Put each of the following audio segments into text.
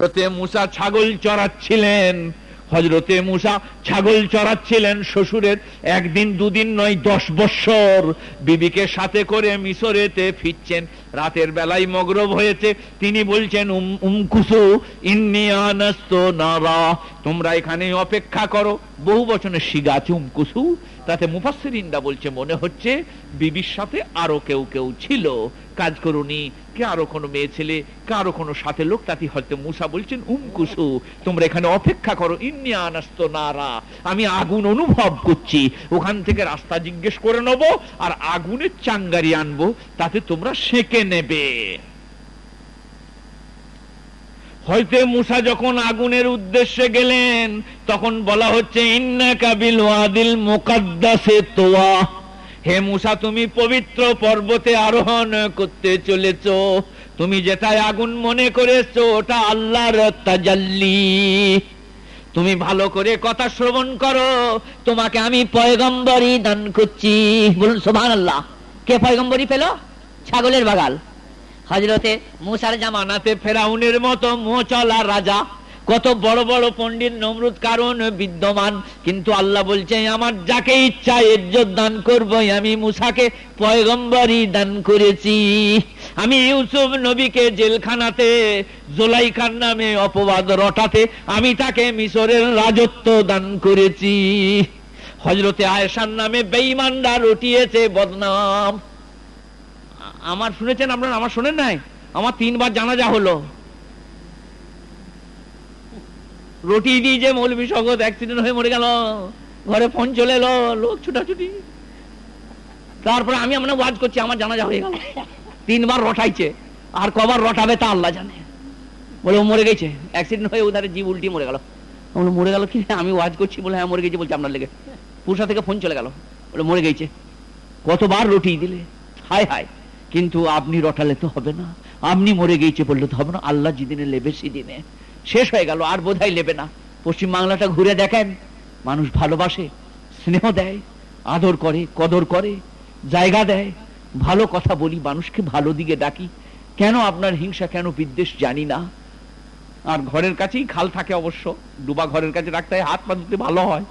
হজরতে মুসা ছাগল চড়াচ্ছিলেন। হজরতে মুসা ছাগল চড়াচ্ছিলেন শ্বশুরের একদিন, দুদিন নয়, দশ বৎসর। বিবিকে সাথে করে মিশরেতে ফিরছেন। রাতের বেলায় মগরব হয়েছে। তিনি বলছেন, উম উমকুসু ইন্নিয়ানস্ত নারা। তোমরা এখানে অপেক্ষা করো। বহু বচনের শিগা আছে উমকুসু তাতে মুফাসসিরিনরা বলছে, মনে হচ্ছে বিবির সাথে আরও কেউ কেউ ছিল। কাজ করুনি কে আরও কোনো মেয়ে ছেলে, কে আরও কোনো সাথে লোক? তাতে হয়তো মুসা বলছেন উমকুসু তোমরা এখানে অপেক্ষা করো। ইন্নিয়ানস্ত নারা। আমি আগুন অনুভব করছি। ওখান থেকে রাস্তা জিজ্ঞেস করে নেব আর আগুনের চাঙ্গারি আনব। তাতে তোমরা সেকে নেবে। হয়তো মুসা যখন আগুনের উদ্দেশ্যে গেলেন, তখন বলা হচ্ছে ইন্না কাবিল ওয়াদিল মুকাদ্দাসে তোয়া। হে মুসা, তুমি পবিত্র পর্বতে আরোহণ করতে চলেছ। তুমি যেটাই আগুন মনে করেছ, ওটা আল্লাহর তাজাল্লি। তুমি ভালো করে কথা শ্রবণ করো, তোমাকে আমি পয়গম্বরই দান করছি। বলুন সোভান আল্লাহ কে পয়গম্বরী পেল? ছাগলের বাগাল। হজরতে মুসার জামানাতে ফেরাউনের মতো মোচলা রাজা। কত বড় বড় পণ্ডিত নমরুদ কারণ বিদ্যমান। কিন্তু আল্লাহ বলছে, আমার যাকে ইচ্ছা ইজ্জত দান করবই আমি মুসাকে পয়গম্বরই দান করেছি। আমি ইউসুফ নবীকে জেলখানাতে জোলাইখার নামে অপবাদ রটাতে, আমি তাকে মিশরের রাজত্ব দান করেছি। হজরতে আয়েশার নামে বেঈমানরা রটিয়েছে বদনাম। আমার শুনেছেন আপনার, আমার শোনেন নাই? আমার তিনবার জানাজা হলো। রুটি দিয়ে যে মৌলবী সগত অ্যাক্সিডেন্ট হয়ে মরে গেল, ঘরে ফোন চলে এলো, লোক ছুটাছুটি। তারপরে আমি আমরা ওয়াজ করছি, আমার জানাজা হয়ে গেল। তিনবার রটাইছে, আর কবার রটাবে তা আল্লাহ জানে। বলে ও মরে গেছে অ্যাক্সিডেন্ট হয়ে ওধারে জীব উল্টি মরে গেল। বলে, মরে গেল কি? আমি ওয়াজ করছি বলে হ্যাঁ মরে গেছে বলছে আপনার লেগে। পুরসা থেকে ফোন চলে গেল, বলে, মরে গেছে। কতবার রুটি দিলে? হায় হায়, কিন্তু আপনি রটালে তো হবে না। আপনি মরে গেছে বললে তো হবে না। আল্লাহ যেদিনে লেবে সেদিনে। শেষ হয়ে গেল, আর বোধহয় নেবে না। পশ্চিম বাংলাটা ঘুরে দেখেন, মানুষ ভালোবাসে, স্নেহ দেয়, আদর করে, কদর করে, জায়গা দেয়। ভালো কথা বলি, মানুষকে ভালো দিকে ডাকি। কেন আপনার হিংসা, কেন বিদ্বেষ জানি না। আর ঘরের কাছেই খাল থাকে অবশ্য। ডুবা ঘরের কাছে রাখতে হয়, হাত পা ধুতে ভালো হয়।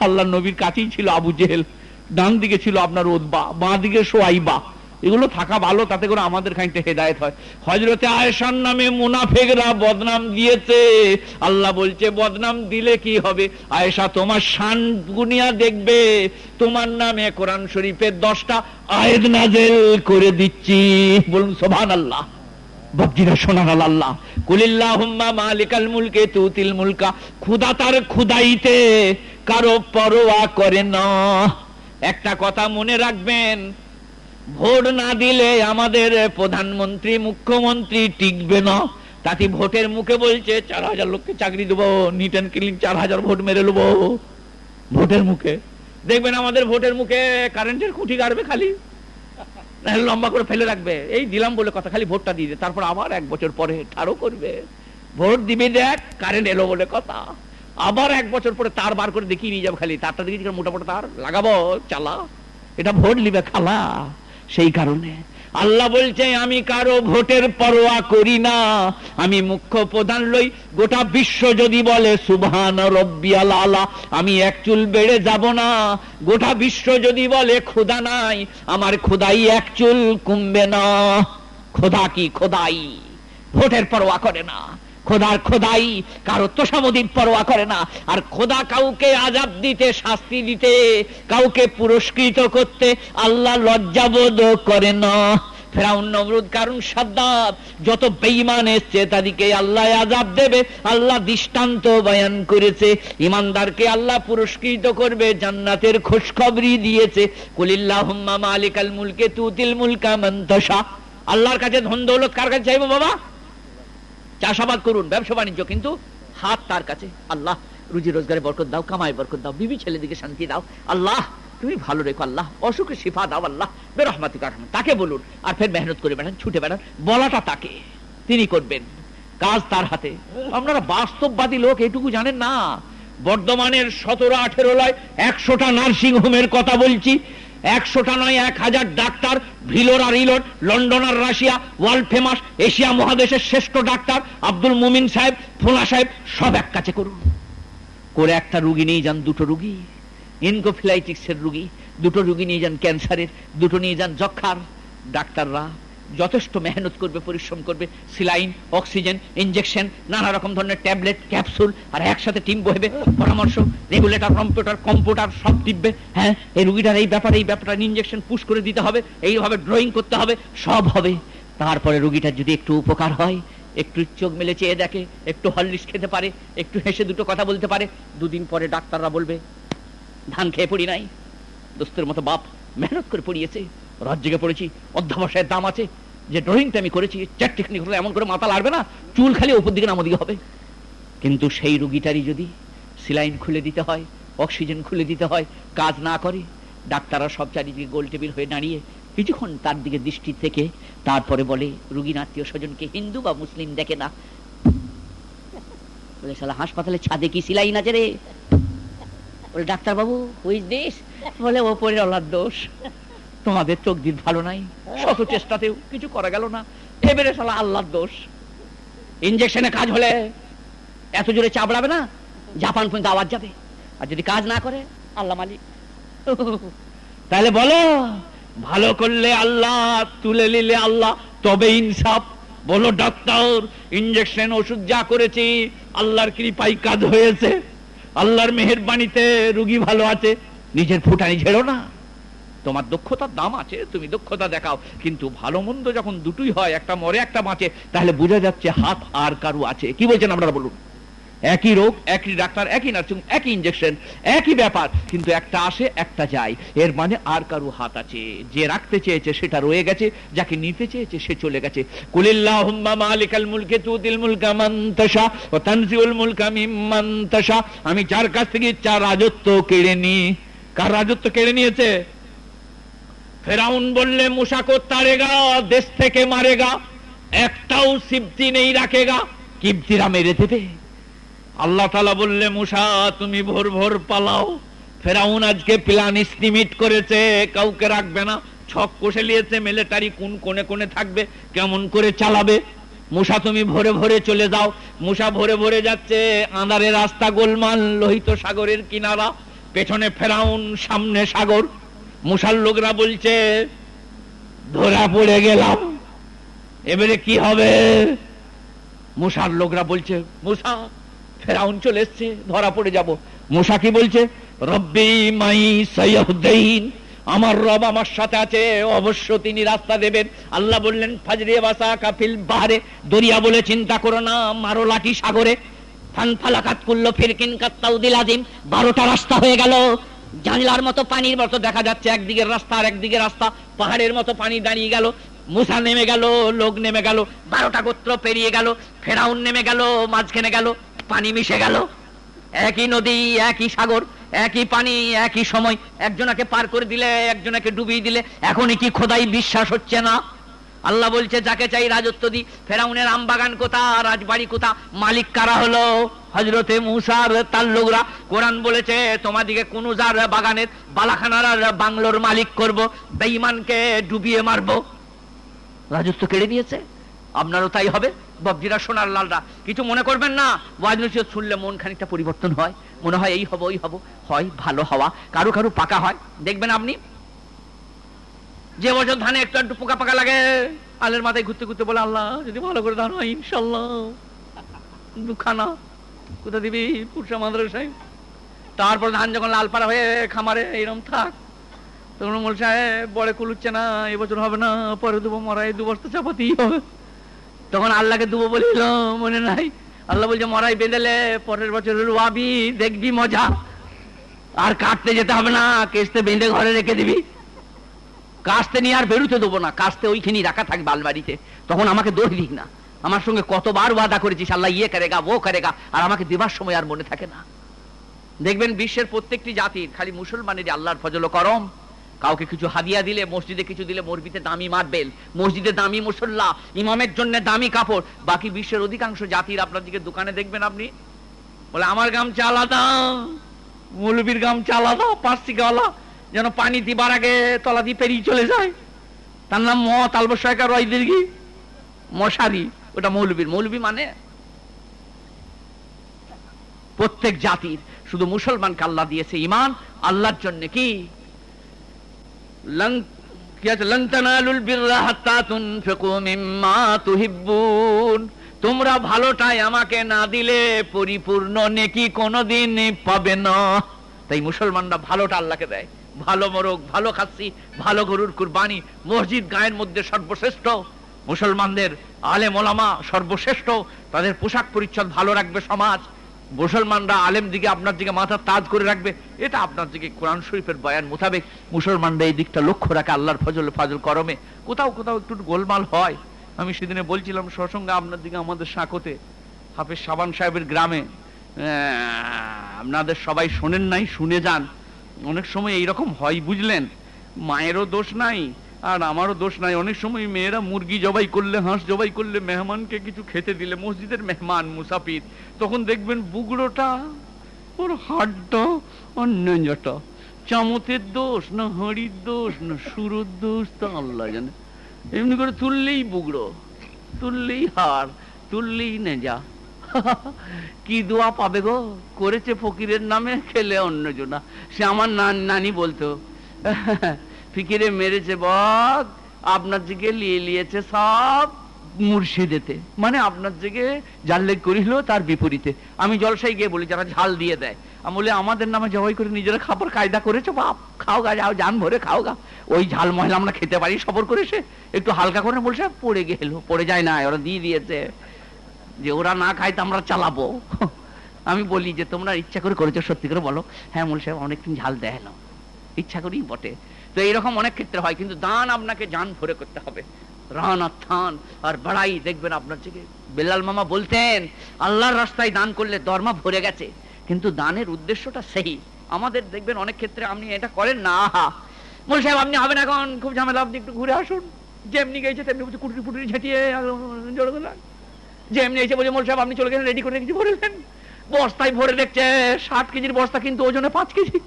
আল্লাহ নবীর কাছেই ছিল আবু জেহেল। ডান দিকে ছিল আপনার ওদবা, বাঁ দিকে সোয়াইবা। এগুলো থাকা ভালো, তাতে করে আমাদের খানিকটা হেদায়ত হয়। হজরতে আয়েশার নামে মুনাফেকরা বদনাম দিয়েছে। আল্লাহ বলছে, বদনাম দিলে কি হবে? আয়েশা, তোমার শান গুনিয়া দেখবে। তোমার নামে কোরআন শরীফের দশটা আয়েদ নাজেল করে দিচ্ছি। বলুন সোভান আল্লাহ। আল্লাহ মুলকে তার কারও পরোয়া করে না। একটা কথা মনে রাখবেন ভোট না দিলে আমাদের প্রধানমন্ত্রী, মুখ্যমন্ত্রী টিকবে না। তাতে ভোটের মুখে বলছে, চার হাজার লোককে চাকরি দেবো, নিট অ্যান্ড ক্লিন চার হাজার ভোট মেরে নেব। ভোটের মুখে। দেখবেন আমাদের ভোটের মুখে কারেন্টের খুঁটি গাড়বে খালি। লম্বা করে ফেলে রাখবে। এই দিলাম বলে কথা, খালি ভোটটা দিয়ে তারপর আবার এক বছর পরে ঠারো করবে। ভোট দিবি দেখ, কারেন্ট এলো বলে কথা। আবার এক বছর পরে তার বার করে দেখিয়ে নিয়ে যাব খালি। তারটা দেখি মোটা মোটা তার লাগাবো, চালা। এটা ভোট নিবে খালা। সেই কারণে আল্লাহ বলছে, আমি কারও ভোটের পরোয়া করি না। আমি মুখ্য প্রধান লই, গোটা বিশ্ব যদি বলে, সুবহান রব্বিয়াল আলা আমি এক চুল বেড়ে যাব না। গোটা বিশ্ব যদি বলে, খোদা নাই আমার খোদাই এক চুল কমবে না। খোদা কি খোদাই? ভোটের পরোয়া করে না। খোদার খোদাই, কারও তোষামদির পরোয়া করে না। আর খোদা কাউকে আজাব দিতে, শাস্তি দিতে, কাউকে পুরস্কৃত করতে আল্লাহ লজ্জাবোধ করে না। ফেরাউন নমরুদ কারণ সাদ্দাব, যত এসছে তাদেরকে আল্লাহ আজাব দেবে, আল্লাহ দৃষ্টান্ত বয়ান করেছে। ইমানদারকে আল্লাহ পুরস্কৃত করবে, জান্নাতের খোঁজখবরি দিয়েছে। কুলিল্লাহুম্মা মালিকাল মুলকে তুতিল মুলকা আল্লাহর কাছে ধন দৌলত কার কাছে চাইব বাবা? চাষাবাদ করুন, ব্যবসা বাণিজ্য, কিন্তু হাত তার কাছে। আল্লাহ, রুজি রোজগারে বরকত দাও কামাই বরকত দাও, বিবি ছেলেদিকে শান্তি দাও। আল্লাহ, তুমি ভালো রেখো, আল্লাহ অসুখে শিফা দাও, আল্লাহ, বেরহমাতি কারণ। তাকে বলুন, আর ফের মেহনত করে বেড়ান, ছুটে বেড়ান, বলাটা তাকে। তিনি করবেন কাজ তার হাতে। আপনারা বাস্তববাদী লোক, এটুকু জানেন না? বর্ধমানের সতেরো আঠেরো লয় একশোটা নার্সিং হোমের কথা বলছি একশোটা নয়, এক হাজার ডাক্তার, ভিলোর আর ইলোর, লন্ডন আর রাশিয়া, ওয়ার্ল্ড ফেমাস, এশিয়া মহাদেশের শ্রেষ্ঠ ডাক্তার, আব্দুল মুমিন সাহেব, ফোলা সাহেব, সব এক কাছে করুন। করে একটা রুগী নিয়ে যান দুটো রুগী ইনকোফিলাইটিক্সের রুগী, দুটো রুগী নিয়ে যান ক্যান্সারের, দুটো নিয়ে যান যক্ষার ডাক্তাররা যথেষ্ট মেহনত করবে, পরিশ্রম করবে, সিলাইন, অক্সিজেন ইনজেকশন নানা রকম ধরনের ট্যাবলেট ক্যাপসুল আর একসাথে টিম বসবে, পরামর্শ রেগুলেটর কম্পিউটার কম্পিউটার সব টিপবে হ্যাঁ? এই রুগীটার এই ব্যাপারে, এই ব্যাপারটা ইনজেকশন পুশ করে দিতে হবে, এইভাবে ড্রয়িং করতে হবে, সব হবে। তারপরে রুগীটার যদি একটু উপকার হয়, একটু চোখ মেলে চেয়ে দেখে, একটু হরলিক্স খেতে পারে, একটু হেসে দুটো কথা বলতে পারে, দুদিন পরে ডাক্তাররা বলবে, ধান খেয়ে পড়ি নাই, দোস্তের মতো বাপ। মেহনত করে পড়িয়েছে, রাজ্যকে পড়েছি, অধ্যাবসায়ের দাম আছে, যে ড্রয়িংটা আমি করেছি চার টেকনিক এমন করে মাথা লাগবে না, চুল খালি উপর দিকে নামো দিকে হবে। কিন্তু সেই রুগীটারই যদি সিলাইন খুলে দিতে হয়, অক্সিজেন খুলে দিতে হয়, কাজ না করে, ডাক্তাররা সব চারিদিকে গোল টেবিল হয়ে দাঁড়িয়ে কিছুক্ষণ তার দিকে দৃষ্টি থেকে, তারপরে বলে, রুগীর আত্মীয় স্বজনকে হিন্দু বা মুসলিম দেখে না। বলে হাসপাতালে ছাদে কি সিলাইন আছে রে? বলে ডাক্তার বাবু হুইজ দিস বলে ওপরের আল্লাহর দোষ। তোমাদের চোখ দিন ভালো নাই। শত চেষ্টাতেও কিছু করা গেল না। এবারে শালা আল্লাহর দোষ। ইনজেকশনে কাজ হলে এত জোরে চাপড়াবে না, জাপান পর্যন্ত আওয়াজ যাবে। আর যদি কাজ না করে, আল্লাহ মালিক। তাহলে বলো, ভালো করলে আল্লাহ, তুলে নিলে আল্লাহ, তবে ইনসাফ। বলো, ডাক্তার ইনজেকশন ওষুধ যা করেছি, আল্লাহর কৃপাই কাজ হয়েছে। আল্লাহর মেহেরবানিতে রুগী ভালো আছে। নিজের ফুটানি ঝেড়ো না। তোমার দক্ষতার দাম আছে, তুমি দক্ষতা দেখাও। কিন্তু ভালো মন্দ যখন দুটোই হয়, একটা মরে, একটা বাঁচে, তাহলে বোঝা যাচ্ছে হাত আর কারু আছে। কি বলছেন আপনারা বলুন? একই রোগ, একই ডাক্তার, একই নার্সিং, একই ইঞ্জেকশন একই ব্যাপার, কিন্তু একটা আসে, একটা যায়। এর মানে আর কারু হাত আছে। যে রাখতে চেয়েছে সেটা রয়ে গেছে, যাকে নিতে চেয়েছে সে চলে গেছে। আমি যার কাছ থেকে ইচ্ছা রাজত্ব কেড়ে নি কার রাজত্ব কেড়ে নিয়েছে? ফেরাউন বললে, মুসাকো তারেগা, দেশ থেকে মারেগা, একটাও সিপ্তি নেই রাখেগা। কিপ্তিরা মেরে দেবে। আল্লাহ তালা বললে, মুসা, তুমি ভোর ভোর পালাও। ফেরাউন আজকে প্ল্যান ইস্টিমেট করেছে, কাউকে রাখবে না। ছক কষে নিয়েছে, মিলিটারি কোন কোণে কোণে থাকবে, কেমন করে চালাবে? মুসা, তুমি ভোরে ভোরে চলে যাও। মুসা ভোরে ভোরে যাচ্ছে আঁধারে রাস্তা গোলমাল, লোহিত সাগরের কিনারা। পেছনে ফেরাউন, সামনে সাগর। মুসার লোকরা বলছে, ধরা পড়ে গেলাম। এবারে কি হবে? মুসার লোকরা বলছে, মুসা, ফেরাউন চলে এসছে, ধরা পড়ে যাব। মুসা কি বলছে? রব্বি মাই সৈয়দিন আমার রব আমার সাথে আছে, অবশ্য তিনি রাস্তা দেবেন। আল্লাহ বললেন ফাজরে বাসা কাফিল বাহারে, দরিয়া বলে চিন্তা করো না, মারো লাঠি সাগরে। ফান ফালাকাত করল ফিরকিন কাত্তাউদিল আজিম বারোটা রাস্তা হয়ে গেল। জানলার মতো পানির মতো দেখা যাচ্ছে। একদিকের রাস্তা আর একদিকে রাস্তা। পাহাড়ের মতো পানি দাঁড়িয়ে গেল। মুসা নেমে গেল, লোক নেমে গেল। বারোটা গোত্র পেরিয়ে গেল। ফেরাউন নেমে গেল, মাঝখানে গেল। পানি মিশে গেল। একই নদী, একই সাগর, একই পানি, একই সময়। একজনাকে পার করে দিলে, একজনাকে ডুবিয়ে দিলে। এখনই কি খোদাই বিশ্বাস হচ্ছে না? আল্লাহ বলছে, যাকে চাই রাজত্ব দি। ফেরাউনের আমবাগান কোথা রাজবাড়ি কোথা মালিক কারা হলো? হজরতে মুসার তার লোকরা কোরআন বলেছে, তোমাদিকে কুনুজার বাগানের বালাখানার বাংলোর মালিক করব। বেঈমানকে ডুবিয়ে মারবো। রাজত্ব কেড়ে নিয়েছে? আপনারও তাই হবে? বাবজিরা, সোনার লালরা, কিছু মনে করবেন না? ওয়াজ নসিহত শুনলে মন খানিকটা পরিবর্তন হয়। মনে হয় এই হব, ওই হব। হয়, ভালো হওয়া। কারও কারও পাকা হয়। দেখবেন আপনি যে বছর ধানে একটু একটু পোকা পাকা লাগে আলের মাথায় ঘুরতে ঘুরতে বলে, আল্লাহ, যদি ভালো করে ধান হয়, ইনশাল্লাহ। দুখানা, কোথা দিবি, পুরসা মাদ্রাসায়? তারপর ধান যখন লাল পাড়া হয়ে খামারে এরকম থাক। তখন বলছে সাহেব, বড়ে কুলুচ্ছে না, এবছর হবে না, পরে দেবো মরাই, দু বস্তা চাপাতেই হবে। তখন আল্লাহকে দেবো বলিল মনে নাই? আল্লাহ বলছে, মরাই বেঁধেলে পরের বছর রুয়াবি দেখবি মজা। আর কাটতে যেতে হবে না, কেসতে বেঁধে ঘরে রেখে দিবি। কাস্তে নিয়ে আর বেরোতে দেবো না। কাস্তে ওইখানেই রাখা থাকবে আলমারিতে তখন আমাকে দোষ দিক না। আমার সঙ্গে কতবার ওয়াদা করেছিস? আল্লাহ ইয়ে করেগা, ও করেগা, আর আমাকে দেবার সময় আর মনে থাকে না। দেখবেন বিশ্বের প্রত্যেকটি জাতির, খালি মুসলমানের আল্লাহর ফজল করম। কাউকে কিছু হাদিয়া দিলে, মসজিদে কিছু দিলে মসজিদে দামি মারবেল মসজিদে দামি মুসল্লা, ইমামের জন্য দামি কাপড়। বাকি বিশ্বের অধিকাংশ জাতির আপনার দিকে দোকানে দেখবেন আপনি। বলে, আমার গামছা আলাদা, মৌলবীর গামছা আলাদা পাঁচ টাকাওয়ালা যেন পানি দিবার আগে তলা দিয়ে পেরিয়ে চলে যায়। তার নাম ম তালবসায়কা রয় দীর্ঘি। মশারি, ওটা মৌলবীর। মৌলবী মানে প্রত্যেক জাতির। শুধু মুসলমানকে আল্লাহ দিয়েছে ইমান, আল্লাহর জন্য কি? তোমরা ভালোটাই আমাকে না দিলে পরিপূর্ণ নেকি কোনোদিন পাবে না। তাই মুসলমানরা ভালোটা আল্লাহকে দেয়। ভালো মোরগ, ভালো খাচ্ছি ভালো গরুর কুরবানি, মসজিদ গায়ের মধ্যে সর্বশ্রেষ্ঠ, মুসলমানদের আলেম ওলামা সর্বশ্রেষ্ঠ, তাদের পোশাক পরিচ্ছদ ভালো রাখবে সমাজ, মুসলমানরা আলেম দিকে আপনার দিকে মাথা তাজ করে রাখবে, এটা আপনার দিকে কোরআন শরীফের বয়ান মোতাবেক মুসলমানরা এই দিকটা লক্ষ্য রাখে আল্লাহর ফজল ফাজল করমে। কোথাও কোথাও একটু গোলমাল হয়। আমি সেদিনে বলছিলাম, সসঙ্গে আপনার দিকে আমাদের সাঁকোতে, হাফেজ সাবান সাহেবের গ্রামে আপনাদের সবাই শোনেন নাই, শুনে যান। অনেক সময় এইরকম হয়, বুঝলেন? মায়েরও দোষ নাই, আর আমারও দোষ নাই। অনেক সময় মেয়েরা মুরগি জবাই করলে, হাঁস জবাই করলে মেহমানকে কিছু খেতে দিলে, মসজিদের মেহমান, মুসাফির, তখন দেখবেন বুগড়োটা ওর হাড়টা অন্যটা চামতের দোষ, না হাঁড়ির দোষ, না সুরোর দোষ, তা আল্লাহ জানে। এমনি করে তুললেই বুগড়ো, তুললেই হাড়, তুললেই নেজা। কি দোয়া পাবে গো? করেছে ফকিরের নামে, খেলে অন্যজনা সে আমার নান বলতো, ফিকিরে মেরেছে বক, আপনার দিকে লিয়ে লিয়েছে সব মুর্শিদেতে। মানে আপনার দিকে জাল্লেগ করিল তার বিপরীতে। আমি জলসাই গিয়ে বলি, যারা ঝাল দিয়ে দেয়। আমি বলি, আমাদের নামে জবাই করে নিজেরা খাবার কায়দা করেছ, বাপ? খাও গা, যাও জান ভরে খাও গা। ওই ঝাল ময়লা আমরা খেতে পারি, সবর করেছে একটু হালকা করে বলছে, পড়ে গেল, পড়ে যায় না, ওরা দিয়ে দিয়েছে। যে ওরা না খায় তো আমরা চালাবো। আমি বলি যে, তোমরা ইচ্ছা করে করেছ, সত্যি করে বলো। হ্যাঁ মূল সাহেব, অনেকদিন ঝাল দেয় না। ইচ্ছা করেই বটে। তো এইরকম অনেক ক্ষেত্রে হয়, কিন্তু দান আপনাকে জান ভরে করতে হবে। রান আর থান আর বাড়াই, দেখবেন আপনার থেকে মামা বলতেন, আল্লাহর রাস্তায় দান করলে দরমা ভরে গেছে, কিন্তু দানের উদ্দেশ্যটা সেই। আমাদের দেখবেন অনেক ক্ষেত্রে আপনি এটা করেন না। মূল সাহেব, আপনি হবেন এখন, খুব ঝামেলা, আপনি একটু ঘুরে আসুন। যেমনি গেছে, তেমনি কুটুরি পুটুরি ঝাঁটিয়ে জড়ো যে এমনি এসে বলছে, মোল সাহেব, আপনি চলে গেলেন রেডি করে কিছু ভরেলেন? বস্তায় ভরে দেখছে, ষাট কেজির বস্তা, কিন্তু ওজনে পাঁচ কেজি।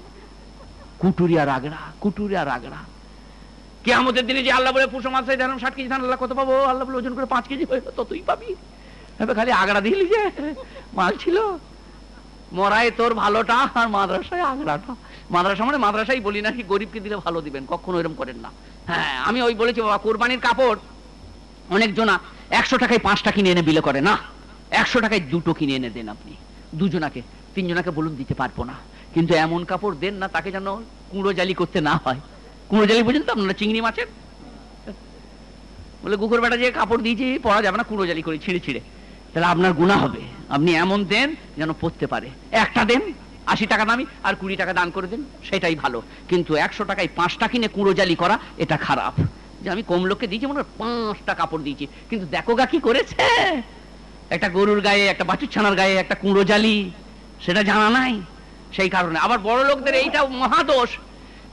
কুটুরি আর আগড়া কুটুরি আর আগড়া কে আমাদের দিনে যে আল্লাহ বলে পুষো মাসে ধান ষাট কেজি ধান, আল্লাহ কত পাবো? আল্লাহ বলে, ওজন করে পাঁচ কেজি হয়ে ততই পাবি। এবার খালি আগড়া দিলি যে, মাল ছিল। মরায় তোর ভালোটা, আর মাদ্রাসায় আগড়াটা। মাদ্রাসা মানে মাদ্রাসাই বলি নাকি, গরিবকে দিলে ভালো দিবেন, কখনো এরকম করেন না। হ্যাঁ আমি ওই বলেছি, বাবা, কোরবানির কাপড়, অনেক জনা। একশো টাকায় পাঁচটা কিনে এনে বিলে করে, না? একশো টাকায় দুটো কিনে এনে দেন আপনি। দুজনাকে, তিনজনাকে বলুন দিতে পারব না। কিন্তু এমন কাপড় দেন না, তাকে যেন কুঁড়ো জালি করতে না হয়। কুঁড়ো জালি বুঝেন তো আপনারা, চিংড়ি মাছের? বলে কুকুর বেটা যে কাপড় দিয়েছি পরা যাবে না, কুঁড়ো জালি করে ছিঁড়ে ছিঁড়ে। তাহলে আপনার গুণা হবে। আপনি এমন দেন যেন পড়তে পারে। একটা দেন, আশি টাকা দামি, আর কুড়ি টাকা দান করে দেন, সেটাই ভালো। কিন্তু একশো টাকায় পাঁচটা কিনে কুঁড়ো জালি করা, এটা খারাপ। যে আমি কম লোককে দিয়েছি, মনে হয় পাঁচটা কাপড় দিয়েছি। কিন্তু দেখো গা কি করেছে? একটা গরুর গায়ে, একটা বাছুর ছানার গায়ে, একটা কুঁড়ো জালি, সেটা জানা নাই সেই কারণে। আবার বড় লোকদের এইটা মহাদোষ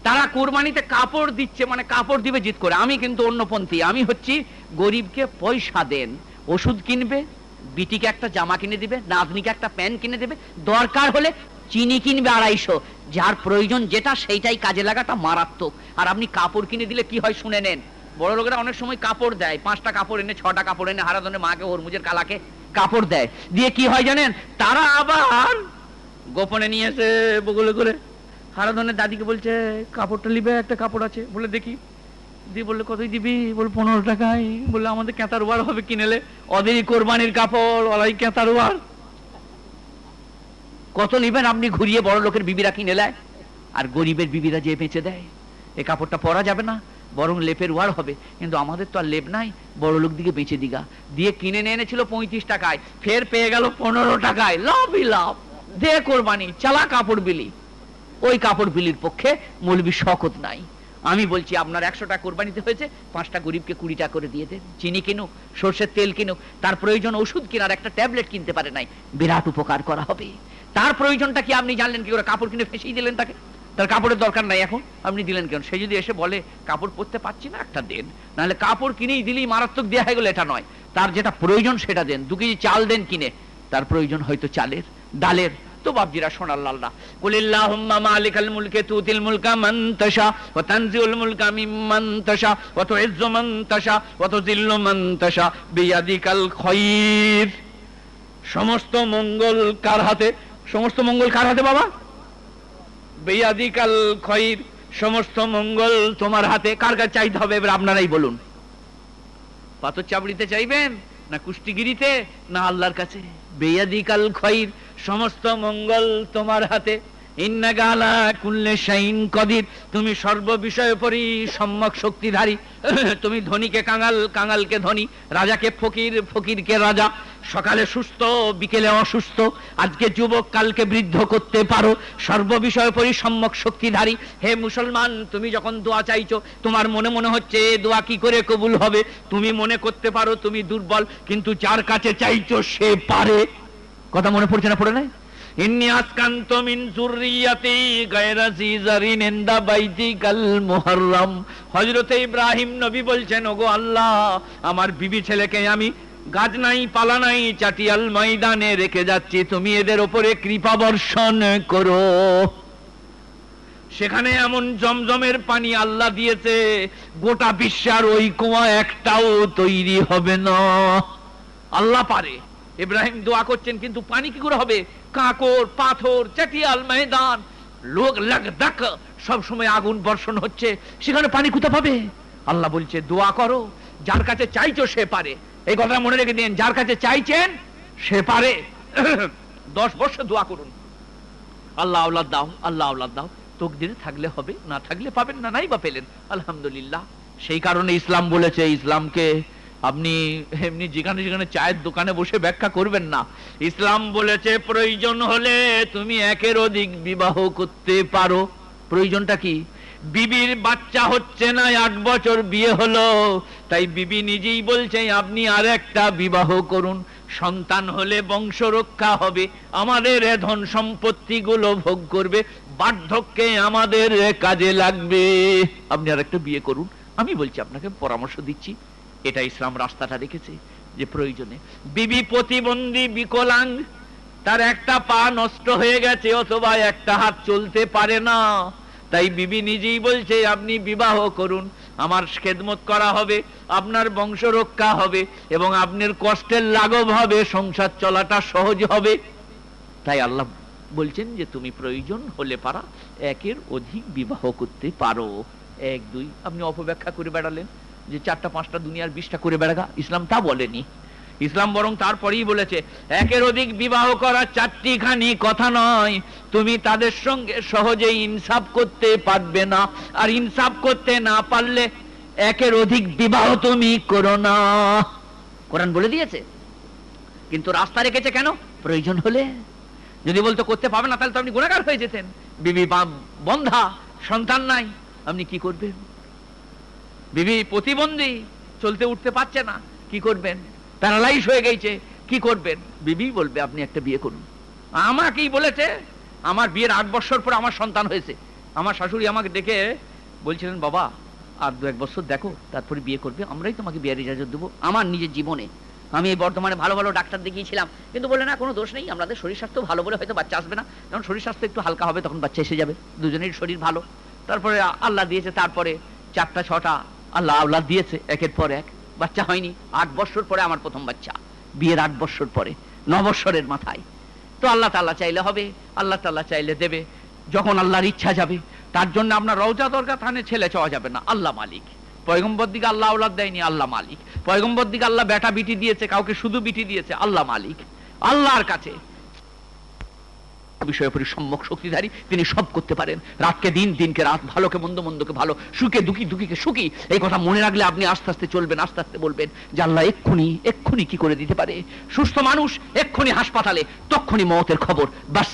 তারা কোরবানিতে কাপড় দিচ্ছে মানে কাপড় দিবে জিত করে। আমি কিন্তু অন্যপন্থী আমি হচ্ছি গরিবকে পয়সা দেন। ওষুধ কিনবে, বিটিকে একটা জামা কিনে দিবে, নাতনিকে একটা প্যান্ট কিনে দেবে। দরকার হলে চিনি কিনবে আড়াইশো। যার প্রয়োজন যেটা, সেইটাই কাজে লাগাটা মারাত্মক। আর আপনি কাপড় কিনে দিলে কি হয় শুনে নেন। বড় লোকেরা অনেক সময় কাপড় দেয়। পাঁচটা কাপড় এনে, ছটা কাপড় এনে হারাধনের মাকে, হরমুজের কালাকে কাপড় দেয়। দিয়ে কি হয় জানেন? তারা আবার গোপনে নিয়ে এসে বগলে করে হারাধনের দাদিকে বলছে, কাপড়টা নিবে, একটা কাপড় আছে। বলে, দেখি। দিয়ে বললে, কতই দিবি? বলে, পনেরো টাকায় বললে, আমাদের কেঁতার ওয়ার হবে কিনেলে ওদেরই কোরবানির কাপড় কেঁতার ওয়ার কত নিবেন আপনি ঘুরিয়ে বড় লোকের বিবিরা কিনে নেয় আর গরিবের বিবিরা যে বেঁচে দেয়, এ কাপড়টা পরা যাবে না। বরং লেপের ওয়ার হবে। কিন্তু আমাদের তো আর লেপ নাই। বড় লোক দিকে বেঁচে দিগা। দিয়ে কিনে নিয়ে এনেছিল পঁয়ত্রিশ টাকায়। ফের পেয়ে গেল পনেরো টাকায়। লাভই লাভ। দে কোরবানি। চালা কাপড় বিলি। ওই কাপড় বিলির পক্ষে মৌলবি শকত নাই। আমি বলছি, আপনার একশো টাকা কোরবানিতে হয়েছে, পাঁচটা গরিবকে কুড়িটা করে দিয়ে দেন। চিনি কিনুক, সর্ষের তেল কিনুক, তার প্রয়োজন ওষুধ কেনার একটা ট্যাবলেট কিনতে পারে নাই। বিরাট উপকার করা হবে। তার প্রয়োজনটা কি আপনি জানলেন কি? করে কাপড় কিনে ফেসেই দিলেন তাকে। তার কাপড়ের দরকার নাই এখন। আপনি দিলেন কেন? সে যদি এসে বলে, কাপড় পরতে পারছি না, একটা দেন। নাহলে কাপড় কিনেই দিলেই মারাত্মক দেওয়া হয়ে গেলো, এটা নয়। তার যেটা প্রয়োজন সেটা দেন। দু কেজি চাল দেন কিনে। তার প্রয়োজন হয়তো চালের, ডালের। তো মুলকে মুলকা তানজিউল মুলকা সমস্ত মঙ্গল কার হাতে? সমস্ত মঙ্গল কার হাতে, বাবা? বেয়াদিকাল খয়ির সমস্ত মঙ্গল তোমার হাতে। কার কার চাইতে হবে? এবার আপনারাই বলুন। পাথর চাবড়িতে চাইবেন না কুষ্টিগিরিতে? না আল্লাহর কাছে? বেয়াদিকাল খয়ির সমস্ত মঙ্গল তোমার হাতে। ইন্না গালা কুল্লে শাইন কদির। তুমি সর্ব বিষয় পরি সম্যক শক্তিধারী। তুমি ধনীকে কাঙাল, কাঙালকে ধনী, রাজাকে ফকির, ফকিরকে রাজা। সকালে সুস্থ, বিকেলে অসুস্থ। আজকে যুবক কালকে বৃদ্ধ করতে পারো। সর্ব বিষয় পরি সম্যক শক্তিধারী। হে মুসলমান, তুমি যখন দোয়া চাইছো, তোমার মনে মনে হচ্ছে এ দোয়া কি করে কবুল হবে? তুমি মনে করতে পারো তুমি দুর্বল, কিন্তু যার কাছে চাইছো সে পারে। কথা মনে পড়ছে না, পড়ে নাই? ইন্নি হযরতে ইব্রাহিম নবী বলছেন, ওগো আল্লাহ, আমার বিবি ছেলেকে আমি গাছ নাই, পালা নাই, চাটিয়াল ময়দানে রেখে যাচ্ছি। তুমি এদের ওপরে কৃপা বর্ষণ করো। সেখানে এমন জমজমের পানি আল্লাহ দিয়েছে, গোটা বিশ্বের ওই কুয়া একটাও তৈরি হবে না। আল্লাহ পারে। ইব্রাহিম দোয়া করছেন, কিন্তু পানি কি করে হবে? কাঁকর পাথর, চাটিয়াল, ময়দান, লোক লাগ সব সময় আগুন বর্ষণ হচ্ছে, সেখানে পানি কোথা পাবে? আল্লাহ বলছে, দোয়া করো, যার কাছে চাইছো সে পারে। এই কথা মনে রেখে দিন, যার কাছে চাইছেন, সে পারে। দশ বছর দোয়া করুন। আল্লাহ আওলাদ দাও, আল্লাহ আওলাদ দাও। তকদিরে থাকলে হবে, না থাকলে পাবেন না, নাই বা পেলেন। আলহামদুলিল্লাহ। সেই কারণে ইসলাম বলেছে, ইসলামকে আপনি এমনি যেখানে যেখানে চায়ের দোকানে বসে ব্যাখ্যা করবেন না। ইসলাম বলেছে, প্রয়োজন হলে তুমি একের অধিক বিবাহ করতে পারো। প্রয়োজনটা কি? বিবির বাচ্চা হচ্ছে না, আট বছর বিয়ে হলো। তাই বিবি নিজেই বলছে, আপনি আর একটা বিবাহ করুন। সন্তান হলে বংশ রক্ষা হবে। আমাদের ধন সম্পত্তি গুলো ভোগ করবে। বার্ধক্যে আমাদের কাজে লাগবে। আপনি আর একটা বিয়ে করুন। আমি বলছি, আপনাকে পরামর্শ দিচ্ছি। এটা ইসলাম রাস্তাটা রেখেছে যে প্রয়োজনে। বিবি প্রতিবন্ধী বিকলাঙ্গ, তার একটা পা নষ্ট হয়ে গেছে, অথবা একটা হাত চলতে পারে না। তাই বিবি নিজেই বলছে, আপনি বিবাহ করুন, আমার খেদমত করা হবে, আপনার বংশ রক্ষা হবে, এবং আপনার কষ্টের লাঘব হবে, সংসার চলাটা সহজ হবে। তাই আল্লাহ বলছেন যে, তুমি প্রয়োজন হলে পারা, একের অধিক বিবাহ করতে পারো। এক, দুই, আপনি অপব্যাখ্যা করে বেড়ালেন। যে চারটা, পাঁচটা দুনিয়ার বিশটা করে বেড়াগা। ইসলাম তা বলেনি। ইসলাম বরং তারপরেই বলেছে, একের অধিক বিবাহ করা চারটি খানি কথা নয়। তুমি তাদের সঙ্গে সহজে ইনসাফ করতে পারবে না। আর ইনসাফ করতে না পারলে একের অধিক বিবাহ তুমি করো না। কোরআন বলে দিয়েছে। কিন্তু রাস্তা রেখেছে কেন? প্রয়োজন হলে। যদি বলতো করতে পাবে না, তাহলে তো আপনি গুণাগার হয়ে যেতেন। বিবি বন্ধা, সন্তান নাই। আপনি কি করবেন? বিবি, প্রতিবন্ধী চলতে উঠতে পারছে না। কি করবেন? প্যারালাইজ হয়ে গেছে, কি করবেন? বিবি বলবে, আপনি একটা বিয়ে করুন। আমাকেই বলেছে, আমার বিয়ের আট বছর পর আমার সন্তান হয়েছে। আমার শাশুড়ি আমাকে ডেকে বলছিলেন, বাবা, আর দু এক বছর দেখো, তারপরে বিয়ে করবে, আমরাই তোমাকে বিয়ের ইজাজত দেবো, আমার নিজের জীবনে। আমি এই বর্তমানে ভালো ভালো ডাক্তার দেখিয়েছিলাম, কিন্তু বলে, না, কোনো দোষ নেই আমাদের শরীর স্বাস্থ্য ভালো বলে হয়তো বাচ্চা আসবে না। যখন শরীর স্বাস্থ্য একটু হালকা হবে, তখন বাচ্চা এসে যাবে দুজনের শরীর ভালো। তারপরে আল্লাহ দিয়েছে, তারপরে চারটা, ছটা আল্লাহ আল্লাহ দিয়েছে, একের পর এক। বাচ্চা হয়নি, আট বছর পরে আমার প্রথম বাচ্চা। বিয়ের আট বছর পরে, ন বৎসরের মাথায়। তো আল্লাহ তাল্লাহ চাইলে হবে, আল্লাহ তাল্লাহ চাইলে দেবে। যখন আল্লাহর ইচ্ছা যাবে, তার জন্য আপনার রওজা দরকার থানে ছেলে চাওয়া যাবে না, আল্লাহ মালিক। পয়গম্বর দিকে আল্লাহ আওলাদ দেয়নি, আল্লাহ মালিক। পয়গম্বর দিকে আল্লাহ বেটা বিটি দিয়েছে, কাউকে শুধু বিটি দিয়েছে, আল্লাহ মালিক। আল্লাহর কাছে। বিষয় উপরে সম্যক শক্তিধারী, তিনি সব করতে পারেন। রাতকে দিন, দিনকে রাত, ভালোকে মন্দ, মন্দকে ভালো, সুখে দুঃখী, দুঃখীকে সুখী, এই কথা মনে রাখলে আপনি আস্তে আস্তে চলবেন, আস্তে আস্তে বলবেন, যে আল্লাহ এক্ষুনি এক্ষুনি কি করে দিতে পারে? সুস্থ মানুষ এক্ষুনি হাসপাতালে, তক্ষুনি মতের খবর বাস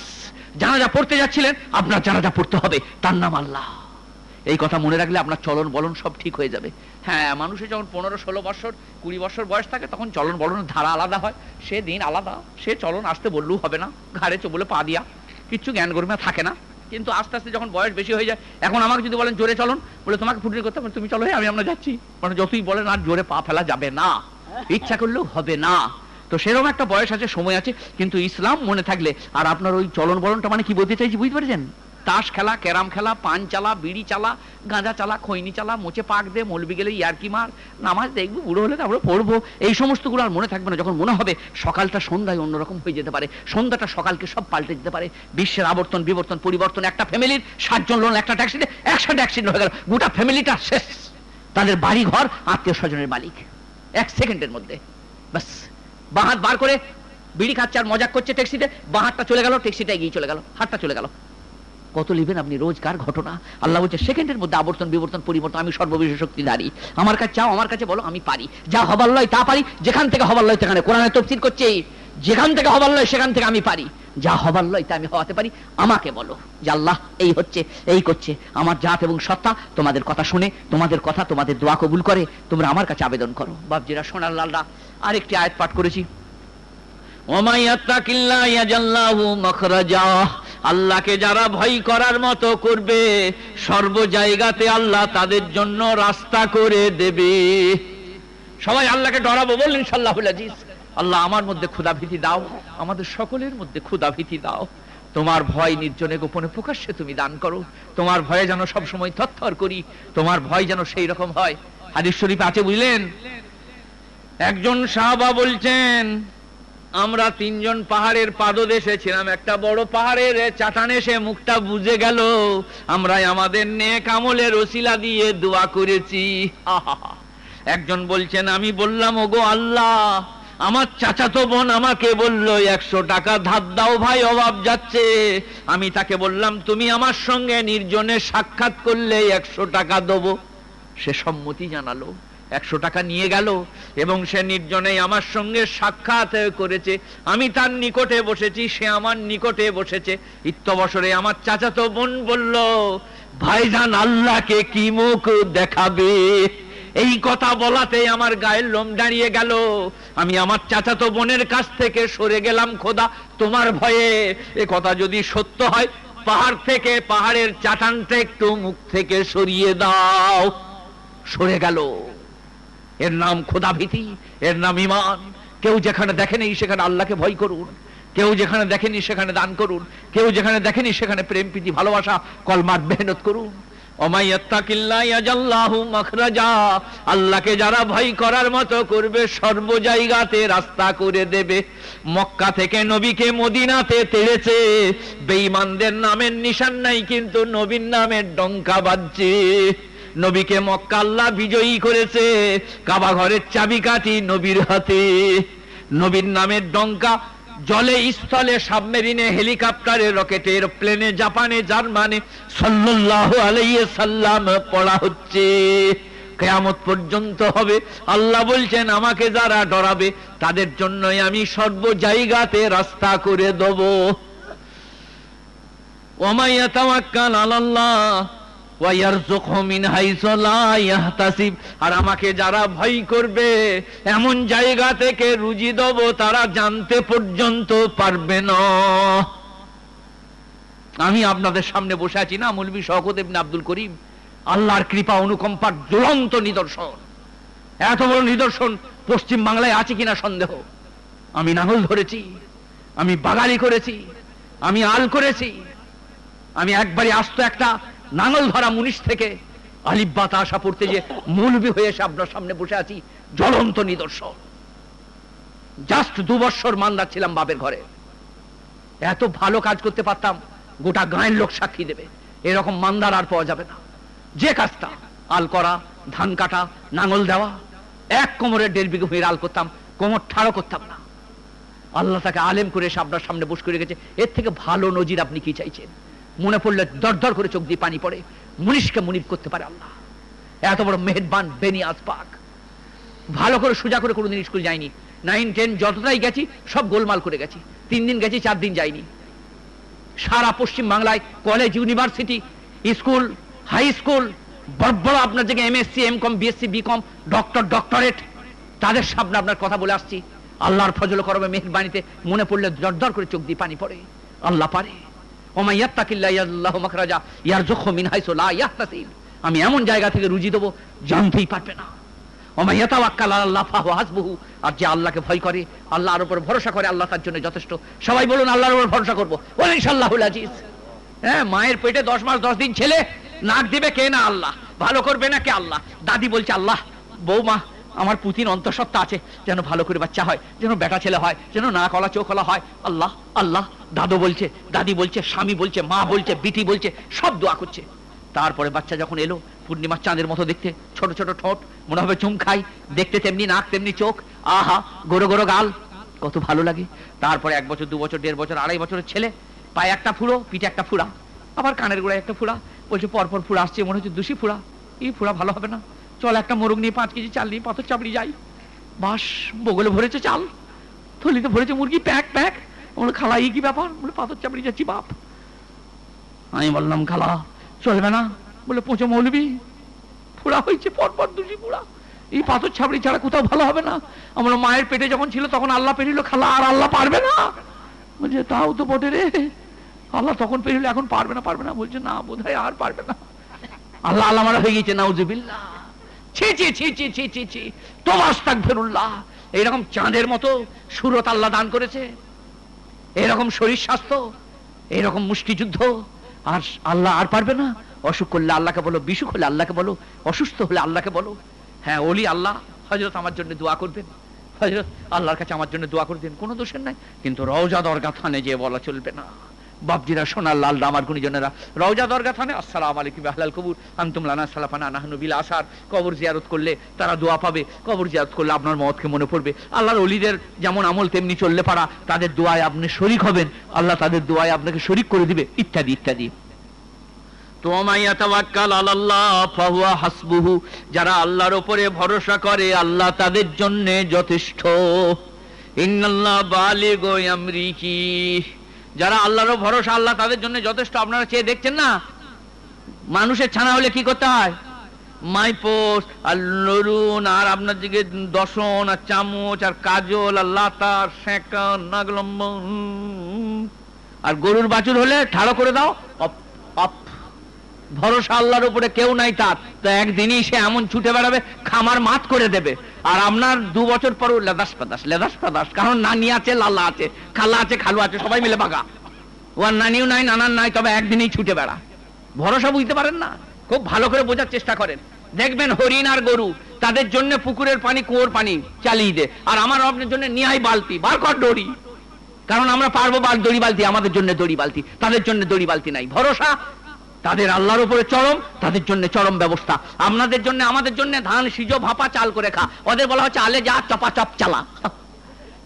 জানাজা পড়তে যাচ্ছিলেন, আপনার জানাজা পড়তে হবে, তার নাম আল্লাহ। এই কথা মনে রাখলে আপনার চলন বলন সব ঠিক হয়ে যাবে। হ্যাঁ মানুষের যখন পনেরো ষোলো বছর কুড়ি বছর বয়স থাকে তখন চলন বলনের ধারা আলাদা হয়। সে দিন আলাদা সে চলন আসতে বললেও হবে না। ঘাড়ে চবলে পা দিয়া। কিচ্ছু জ্ঞান গরমে থাকে না। কিন্তু আস্তে আস্তে যখন বয়স বেশি হয়ে যায় এখন আমাকে যদি বলেন জোরে চলন বলে তোমাকে ফুটনি করতে হবে, তুমি চলো আমি আমরা যাচ্ছি। মানে যতই বলেন আর জোরে পা ফেলা যাবে না। ইচ্ছা করলেও হবে না। তো সেরকম একটা বয়স আছে সময় আছে কিন্তু ইসলাম মনে থাকলে আর আপনার ওই চলন বলনটা মানে কি বলতে চাইছি বুঝতে পেরেছেন? তাস খেলা, ক্যারাম খেলা, পান চালা, বিড়ি চালা, গাঁজা চালা, খৈনি চালা, মোচে পাক দে, মলবি গেলে ইয়ারকি মার, নামাজ দেখব, বুড়ো হলে তারপরে পড়ব। এই সমস্তগুলো আর মনে থাকবে না, যখন মনে হবে সকালটা সন্ধ্যায় অন্যরকম হয়ে যেতে পারে, সন্ধ্যাটা সকালকে সব পাল্টে যেতে পারে, বিশ্বের আবর্তন, বিবর্তন, পরিবর্তন, একটা ফ্যামিলির সাতজন লোন একটা ট্যাক্সিতে একসাথে অ্যাক্সিডেন্ট হয়ে গেল, গোটা ফ্যামিলিটা শেষ। তাদের বাড়ি ঘর আত্মীয় স্বজনের মালিক। এক সেকেন্ডের মধ্যে। ব্যাস। বাঁ হাত বার করে, বিড়ি খাচ্ছে আর মজাক করছে ট্যাক্সিতে বাঁ চলে গেল ট্যাক্সিটা এগিয়ে চলে গেল, হাতটা চলে গেল। কত লিবেন আপনি? রোজকার ঘটনা? আল্লাহ বলছে, সেকেন্ডের মধ্যে আবর্তন, বিবর্তন, পরিবর্তন, আমি সর্ববিশ্ব শক্তিধারী আমার কাছে চাও, আমার কাছে বলো, আমি পারি। যা হবার লয় তা পারি, যেখান থেকে হবার লয় সেখানে। কোরআনে তফসিল করছে, যেখান থেকে হবার লয় সেখান থেকে আমি পারি। যা হবার লয় তা আমি হওয়াতে পারি, আমাকে বলো যে আল্লাহ, এই হচ্ছে, এই করছে। আমার জাত এবং সত্তা তোমাদের কথা শুনে, তোমাদের কথা, তোমাদের দোয়া কবুল করে, তোমরা আমার কাছে আবেদন করো। বাবজিরা সোনার লালরা, আরেকটি আয়াত পাঠ করেছি। ওমাইয়াত্তাকিল্লাহ ইয়াজাল্লাহু মাখরাজা। আল্লাহকে যারা ভয় করার মতো করবে, সর্ব জায়গাতে আল্লাহ তাদের জন্য রাস্তা করে দেবে। সবাই আল্লাহকে ডরাবো বললেন আজিজ। আল্লাহ আমার মধ্যে ক্ষুধা ভীতি দাও, আমাদের সকলের মধ্যে ক্ষুধা ভীতি দাও। তোমার ভয় নির্জনে গোপনে প্রকাশ্যে তুমি দান করো। তোমার ভয়ে যেন সব সময় থরথর করি, তোমার ভয় যেন সেই রকম হয়। হাদিস শরীফ আছে বুঝলেন? একজন সাহাবা বলছেন আমরা তিনজন পাহাড়ের পাদদেশে ছিলাম। একটা বড় পাহাড়ের চাটানে সে মুখটা বুঝে গেল। আমরা আমাদের নেক আমলের ওসিলা দিয়ে দোয়া করেছি। একজন বলছেন, আমি বললাম, ওগো আল্লাহ, আমার চাচাতো বোন আমাকে বলল, একশো টাকা ধার দাও ভাই, অভাব যাচ্ছে। আমি তাকে বললাম, তুমি আমার সঙ্গে নির্জনে সাক্ষাৎ করলে একশো টাকা দেবো। সে সম্মতি জানালো। একশো টাকা নিয়ে গেল এবং সে নির্জনে আমার সঙ্গে সাক্ষাৎ করেছে। আমি তার নিকটে বসেছি, সে আমার নিকটে বসেছে। ইত্যবসরে আমার চাচাতো বোন বলল, ভাইজান আল্লাহকে কি মুখ দেখাবে? এই কথা বলাতে আমার গায়ের লোম দাঁড়িয়ে গেল। আমি আমার চাচাতো বোনের কাছ থেকে সরে গেলাম, খোদা, তোমার ভয়ে। এ কথা যদি সত্য হয়, পাহাড় থেকে পাহাড়ের চাটানটা একটু মুখ থেকে সরিয়ে দাও। সরে গেল। এর নাম খোদা ভীতি, এর নাম ইমান কেউ যেখানে দেখেনি সেখানে আল্লাহকে ভয় করুন। কেউ যেখানে দেখেনি সেখানে দান করুন। কেউ যেখানে দেখেনি সেখানে প্রেম, প্রীতি, ভালোবাসা, কলমার মেহনত করুন। আল্লাহকে যারা ভয় করার মতো করবে, সর্ব জায়গাতে রাস্তা করে দেবে। মক্কা থেকে নবীকে মদিনাতে তেড়েছে। বেঈমানদের নামের নিশান নাই, কিন্তু নবীর নামের ডঙ্কা বাজছে। নবীকে মক্কা আল্লাহ বিজয়ী করেছে। কাবা ঘরের চাবিকাঠি নবীর হাতে। নবীর নামের ডঙ্কা জলে স্থলে সাবমেরিনে হেলিকপ্টারে রকেটে প্লেনে, জাপানে, জার্মানে সাল্লাহ আলাইহি সাল্লাম পড়া হচ্ছে। কেয়ামত পর্যন্ত হবে। আল্লাহ বলছেন, আমাকে যারা ডরাবে, তাদের জন্যই আমি সর্ব জায়গাতে রাস্তা করে দেব। ওমাইয়া তাওয়াক্কাল আলাল্লাহ। আর আমাকে যারা ভয় করবে, এমন জায়গা থেকে রুজি দেব, তারা জানতে পর্যন্ত পারবে না। আমি আপনাদের সামনে বসে আছি না আব্দুল করিম। আল্লাহর কৃপা অনুকম্পার জ্বলন্ত নিদর্শন। এত বড় নিদর্শন পশ্চিম বাংলায় আছে কিনা সন্দেহ? আমি নাঙল ধরেছি, আমি বাগালি করেছি, আমি আল করেছি, আমি একবারই আসতো একটা নাঙল ধরা মুনিশ থেকে আলিব্বাতা আশা পড়তে যে মৌলবি হয়ে এসে আপনার সামনে বসে আছি, জ্বলন্ত নিদর্শন। জাস্ট দু বছর মান্দার ছিলাম বাপের ঘরে। এত ভালো কাজ করতে পারতাম, গোটা গায়ের লোক সাক্ষী দেবে। এরকম মান্দার আর পাওয়া যাবে না। যে কাজটা, আল করা, ধান কাটা, নাঙল দেওয়া, এক কোমরের দেড় বিঘে হয়ে আল করতাম, কোমর ঠাড়ো করতাম না। আল্লাহ তাকে আলেম করে এসে আপনার সামনে বসে করে গেছে এর থেকে ভালো নজির আপনি কি চাইছেন? মনে পড়লে দর দর করে চোখ দিয়ে পানি পড়ে। মুনিশকে মুনিব করতে পারে আল্লাহ। এত বড় মেহেরবান বেনি আসপাক ভালো করে সোজা করে কোনোদিন স্কুল যায়নি। নাইন, টেন, যতটাই গেছি, সব গোলমাল করে গেছি। তিন দিন গেছি, চার দিন যাইনি সারা পশ্চিম বাংলায় college university school high school বড় বড় আপনার জায়গায় MSc M Com BSc BCom doctor doctorate তাদের সামনে আপনার কথা বলে আসছি। আল্লাহর ফজল করবে মেহরবানিতে মনে পড়লে দর দর করে চোখ দিয়ে পানি পড়ে। আল্লাহ পারে। আমি এমন জায়গা থেকে রুজি দেবো, জানতেই পারবে না। ওমাইয়াতাওয়াক্কাল আল্লাহ ফাহু হাসবুহু, আর যে আল্লাহকে ভয় করে, আল্লাহর উপর ভরসা করে, আল্লাহ তার জন্য যথেষ্ট। সবাই বলুন, আল্লাহর উপর ভরসা করব। বলেন, ইনশাআল্লাহুল আজিজ। হ্যাঁ মায়ের পেটে দশ মাস, দশ দিন ছেলে, নাক দিবে কে না আল্লাহ? ভালো করবে না কে আল্লাহ? দাদি বলছে, আল্লাহ, বৌমা আমার পুতিন অন্তঃসত্ত্বা আছে, যেন ভালো করে বাচ্চা হয়, যেন বেটা ছেলে হয়, যেন না কলা চোখ কলা হয়। আল্লাহ আল্লাহ, দাদু বলছে, দাদি বলছে, স্বামী বলছে, মা বলছে, বিটি বলছে, সব দোয়া করছে। তারপরে বাচ্চা যখন এলো, পূর্ণিমার চাঁদের মতো দেখতে, ছোট ছোট ঠোঁট, মনে হবে চুম খাই, দেখতে তেমনি নাক, তেমনি চোখ, আহা, গোরো গোরো গাল, কত ভালো লাগে। তারপরে এক বছর, দু বছর, দেড় বছর, আড়াই বছরের ছেলে, পায়ে একটা ফুড়ো, পিঠে একটা ফুড়া, আবার কানের গোড়ায় একটা ফুড়া, বলছে পরপর ফুড়া আসছে, মনে হচ্ছে দোষী ফুড়া, এই ফুড়া ভালো হবে না। চল, একটা মোরগ নিয়ে পাঁচ কেজি চাল নিয়ে পাথর চাপড়ি যাই। বাস, বগলে ভরেছে চাল, থলিতে ভরেছে মুরগি, প্যাক প্যাক। বলে, খালা, এই কি ব্যাপার? বলে, পাথর চাপড়ি যাচ্ছি, বাপ। আমি বললাম, খালা, চলবে না। বলে, পচে মৌলবি। ফুড়া হয়েছে, পরপর দুটি ফুড়া এই পাথর ছাবড়ি ছাড়া কোথাও ভালো হবে না। আমার মায়ের পেটে যখন ছিল, তখন আল্লাহ পেরিল, খালা, আর আল্লাহ পারবে না? বলছে, তাও তো বটে রে। আল্লাহ তখন পেরিল, এখন পারবে না পারবে না। বলছে, না বোধ আর পারবে না। আল্লাহ আল্লাহ মারা হয়ে গেছে নাউজুবিল্লাহ। চাঁদের মতো সুরত আল্লাহ দান করেছে। এরকম শরীর স্বাস্থ্য এরকম মুষ্টিযুদ্ধ। আর আল্লাহ আর পারবে না? অসুখ করলে আল্লাহকে বলো, বিসুখ হলে আল্লাহকে বলো, অসুস্থ হলে আল্লাহকে বলো। হ্যাঁ ওলি আল্লাহ হজরত আমার জন্য দোয়া করবেন। হজরত আল্লাহর কাছে আমার জন্য দোয়া করবেন কোনো দোষের নাই। কিন্তু রওজা দরগা থানে যে বলা চলবে না। বাপজিরা সোনার লাল আমার গুণীজনেরা। রওজা দরগা থানে আসসালাম আলাইকুম আহলাল কবুর। আন্তুম লানা সালাফানা, নাহনু বিল আসার। কবর জিয়ারত করলে তারা দোয়া পাবে। কবর জিয়ারত করলে আপনার মতকে মনে পড়বে। আল্লাহর অলিদের যেমন আমল তেমনি চললে পারা, তাদের দোয়ায় আপনি শরিক হবেন। আল্লাহ তাদের দোয়ায় আপনাকে শরিক করে দিবে। ইত্যাদি ইত্যাদি। যারা আল্লাহর উপরে ভরসা করে, আল্লাহ তাদের জন্য যথেষ্ট। ইন্নাল্লাহ বালিগ আমরিহি। যারা আল্লাহর ভরসা, আল্লাহ তাদের জন্য যথেষ্ট। আপনারা চেয়ে দেখছেন না? মানুষের ছানা হলে কি করতে হয়? মাইপোস আর লরুন আর আপনার দিকে দশন আর চামচ আর কাজল আর লাতা আর সেঁকা নাগলম্ব আর গরুর বাছুর হলে ঠাড়ো করে দাও। ভরসা আল্লাহর উপরে কেউ নাই তার। তো একদিনই সে এমন ছুটে বেড়াবে, খামার মাত করে দেবে। আর আপনার দু বছর পর লেদাস পাদাস লেদাস পাদাস, কারণ নানি আছে লাল্লা আছে, খালা আছে, খালু আছে, সবাই মিলে বাগা। ও নানিও নাই, নানার নাই, তবে একদিনই ছুটে বেড়া। ভরসা বুঝতে পারেন না? খুব ভালো করে বোঝার চেষ্টা করেন। দেখবেন হরিণ আর গরু, তাদের জন্য পুকুরের পানি, কুয়োর পানি চালিয়ে দে আর আমার আপনার জন্য নিয়াই বালতি, বার কর দড়ি। কারণ আমরা পারব দড়ি বালতি, আমাদের জন্য দড়ি বালতি, তাদের জন্য দড়ি বালতি নাই। ভরসা তাদের আল্লাহর উপরে চরম, তাদের জন্য চরম ব্যবস্থা। আপনাদের জন্য, আমাদের জন্য ধান, সিজ, ভাপা, চাল করে খা। ওদের বলা হচ্ছে, আলে যা চপা চপ চালা।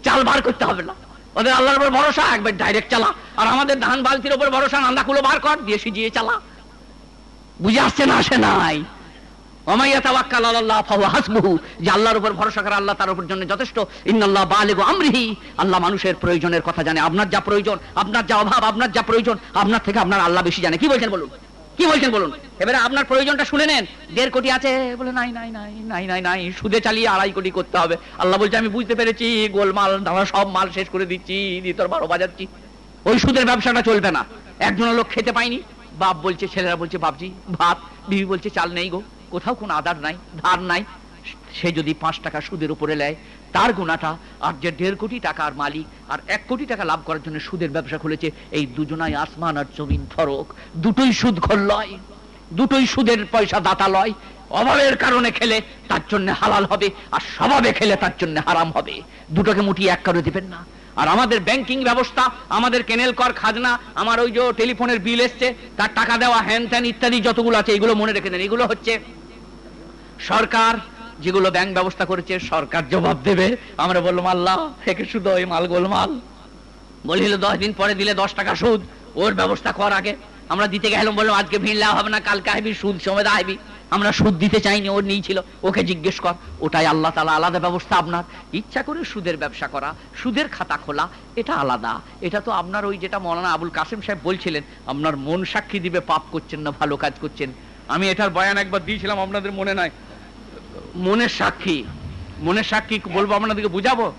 চাল বার করতে হবে না। ওদের আল্লাহর উপর ভরসা, একবার ডাইরেক্ট চালা। আর আমাদের ধান বালতির উপর ভরসা নান্দাকুলো বার কর, দিয়ে সিজিয়ে চালা। বুঝে আসছে না, আসে নাই? আল্লাহর উপর ভরসা করে, আল্লাহ তার উপর জন্য যথেষ্ট। ইন্নাল্লাহ বালিগু আমরিহি। আল্লাহ মানুষের প্রয়োজনের কথা জানে। আপনার যা প্রয়োজন, আপনার যা অভাব, আপনার যা প্রয়োজন, আপনার থেকে আপনার আল্লাহ বেশি জানে। কি বলছেন বলুন? কি বলছেন বলুন? এবারে আপনার প্রয়োজনটা শুনে নেন। দেড় কোটি আছে বলে নাই নাই নাই নাই নাই নাই, সুদে চালিয়ে আড়াই কোটি করতে হবে। আল্লাহ বলছে, আমি বুঝতে পেরেছি, গোলমাল দাঁড়া সব মাল শেষ করে দিচ্ছি, দিয়ে তোর বারো বাজাচ্ছি। ওই সুদের ব্যবসাটা চলবে না। একজন লোক খেতে পায়নি। বাপ বলছে, ছেলেরা বলছে, বাপজি, ভাত। বিবি বলছে, চাল নেই গো। কোথাও কোনো আদার নাই, ধার নাই। সে যদি পাঁচ টাকা সুদের উপরে নেয় তার গুণাটা আর যে দেড় কোটি টাকার মালিক আর এক কোটি টাকা লাভ করার জন্য সুদের ব্যবসা খুলেছে, এই দুজনাই আসমান আর জমিন ফরক। দুটোই সুদ ঘর লয় দুটোই সুদের পয়সা দাতা লয়। অভাবের কারণে খেলে তার জন্য হালাল হবে আর স্বভাবে খেলে তার জন্য হারাম হবে। দুটোকে মুটি এক করে দিবেন না। আর আমাদের ব্যাংকিং ব্যবস্থা, আমাদের কেনেল কর খাজনা, আমার ওই যে টেলিফোনের বিল এসছে, তার টাকা দেওয়া, হ্যান ত্যান ইত্যাদি যতগুলো আছে, এগুলো মনে রেখে দেন। এগুলো হচ্ছে সরকার যেগুলো ব্যাংক ব্যবস্থা করেছে, সরকার জবাব দেবে। আমরা বললাম, আল্লাহ, একে শুধু ওই মাল গোলমাল। বলিল, দশ দিন পরে দিলে দশ টাকা সুদ। ওর ব্যবস্থা কর আগে। আমরা দিতে গেলাম, বললাম, আজকে ভিড়লে হবে না, কালকে আইবি, সুদ সময় আইবি। আমরা সুদ দিতে চাইনি, ওর নিয়েছিল ওকে জিজ্ঞেস কর, ওটাই আল্লাহ তালা আলাদা ব্যবস্থা আপনার। ইচ্ছা করে সুদের ব্যবসা করা, সুদের খাতা খোলা, এটা আলাদা। এটা তো আপনার ওই যেটা মৌলানা আবুল কাসেম সাহেব বলছিলেন, আপনার মন সাক্ষী দিবে, পাপ করছেন না, ভালো কাজ করছেন। আমি এটার বয়ান একবার দিয়েছিলাম, আপনাদের মনে নাই। মনের সাক্ষী। মনের সাক্ষী বলব আপনাদেরকে বুঝাবো?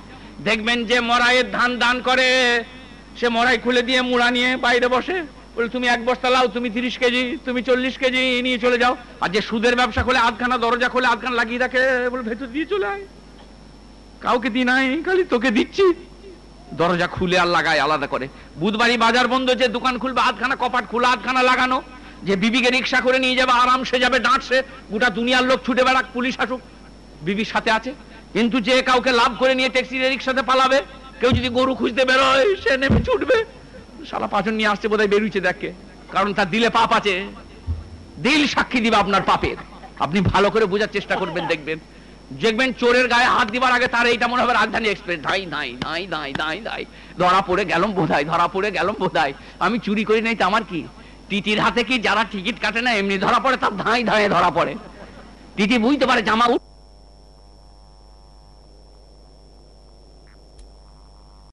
দেখবেন যে মরাইয়ের ধান দান করে, সে মরাই খুলে দিয়ে মুড়া নিয়ে বাইরে বসে। বলে, তুমি এক বস্তা লাও তুমি তিরিশ কেজি, তুমি চল্লিশ কেজি নিয়ে চলে যাও। আর যে সুদের ব্যবসা খোলে, আধখানা দরজা খোলে, আধখানা লাগিয়ে রাখে, বলে, ভেতর দিয়ে চলে আয়। কাউকে দি নাই, খালি তোকে দিচ্ছি। দরজা খুলে আর লাগায় আলাদা করে। বুধবারই বাজার বন্ধ, যে দোকান খুলবে, আধখানা কপাট খোলা, আধখানা লাগানো। যে বিবিকে রিক্সা করে নিয়ে যাবে আরাম সে যাবে ডাঁটছে গোটা দুনিয়ার লোক ছুটে বেড়াক, পুলিশ আসুক। বিবির সাথে আছে। কিন্তু যে কাউকে লাভ করে নিয়ে ট্যাক্সি রিক্সাতে পালাবে, কেউ যদি গরু খুঁজতে বেরোয়, সে নেমে ছুটবে। সারা পাচন নিয়ে আসছে বোধহয় বেরুচ্ছে দেখে কারণ তার দিলে পাপ আছে। দিল সাক্ষী দিবে আপনার পাপের। আপনি ভালো করে বোঝার চেষ্টা করবেন, দেখবেন। দেখবেন চোরের গায়ে হাত দিবার আগে তার এইটা মনে হবে রাজধানী এক্সপ্রেস। ধাই নাই নাই নাই নাই নাই ধরা পড়ে গেলাম বোধাই ধরা পড়ে গেলাম বোধাই আমি চুরি করি নাই তো আমার কি? টিটির হাতে কি যারা টিকিট কাটে না, এমনি ধরা পড়ে, তার ধাঁই ধাঁয়ে ধরা পড়ে। টিটি বুঝতে পারে জামা উঠ